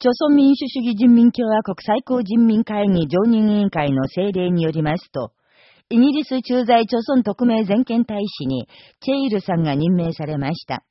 朝鮮民主主義人民共和国最高人民会議常任委員会の政令によりますと、イギリス駐在朝鮮特命全権大使に、チェイルさんが任命されました。